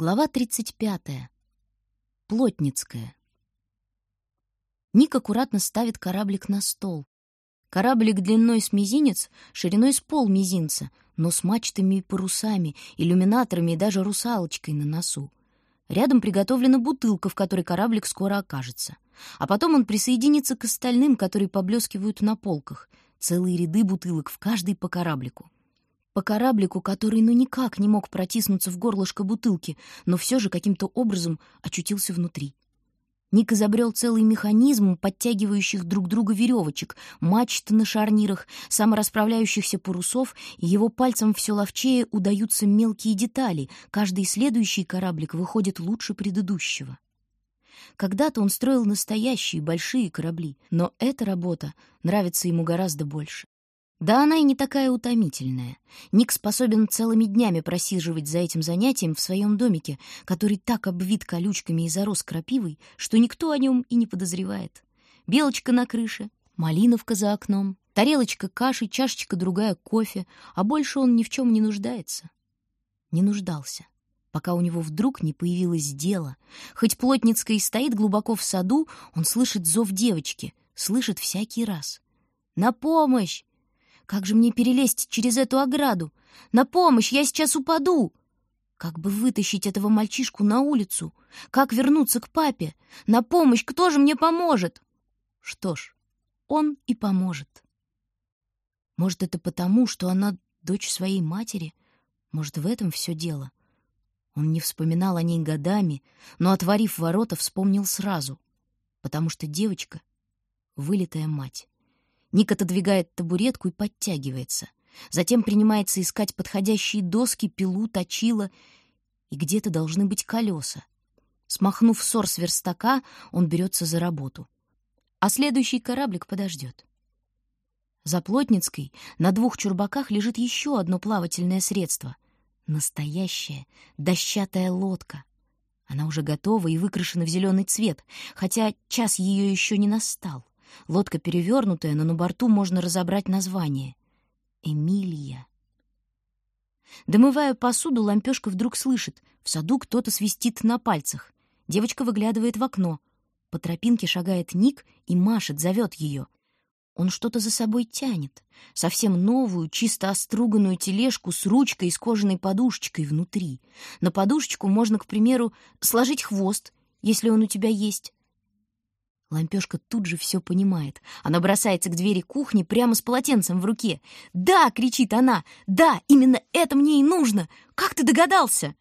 Глава 35. Плотницкая. Ник аккуратно ставит кораблик на стол. Кораблик длиной с мизинец, шириной с пол мизинца, но с мачтами и парусами, иллюминаторами и даже русалочкой на носу. Рядом приготовлена бутылка, в которой кораблик скоро окажется. А потом он присоединится к остальным, которые поблескивают на полках. Целые ряды бутылок, в каждой по кораблику по кораблику, который ну никак не мог протиснуться в горлышко бутылки, но все же каким-то образом очутился внутри. Ник изобрел целый механизм подтягивающих друг друга веревочек, мачт на шарнирах, саморасправляющихся парусов, и его пальцем все ловчее удаются мелкие детали, каждый следующий кораблик выходит лучше предыдущего. Когда-то он строил настоящие большие корабли, но эта работа нравится ему гораздо больше. Да она и не такая утомительная. Ник способен целыми днями просиживать за этим занятием в своем домике, который так обвит колючками и зарос крапивой, что никто о нем и не подозревает. Белочка на крыше, малиновка за окном, тарелочка каши, чашечка другая кофе, а больше он ни в чем не нуждается. Не нуждался, пока у него вдруг не появилось дело. Хоть Плотницкая и стоит глубоко в саду, он слышит зов девочки, слышит всякий раз. «На помощь! Как же мне перелезть через эту ограду? На помощь, я сейчас упаду! Как бы вытащить этого мальчишку на улицу? Как вернуться к папе? На помощь, кто же мне поможет? Что ж, он и поможет. Может, это потому, что она дочь своей матери? Может, в этом все дело? Он не вспоминал о ней годами, но, отворив ворота, вспомнил сразу, потому что девочка — вылитая мать. Ник отодвигает табуретку и подтягивается. Затем принимается искать подходящие доски, пилу, точила, и где-то должны быть колеса. Смахнув ссор с верстака, он берется за работу. А следующий кораблик подождет. За Плотницкой на двух чурбаках лежит еще одно плавательное средство. Настоящая дощатая лодка. Она уже готова и выкрашена в зеленый цвет, хотя час ее еще не настал. Лодка перевернутая, но на борту можно разобрать название. «Эмилия». Домывая посуду, лампёшка вдруг слышит. В саду кто-то свистит на пальцах. Девочка выглядывает в окно. По тропинке шагает Ник и машет, зовет ее. Он что-то за собой тянет. Совсем новую, чисто оструганную тележку с ручкой и с кожаной подушечкой внутри. На подушечку можно, к примеру, сложить хвост, если он у тебя есть. Лампёшка тут же все понимает. Она бросается к двери кухни прямо с полотенцем в руке. «Да!» — кричит она. «Да! Именно это мне и нужно! Как ты догадался?»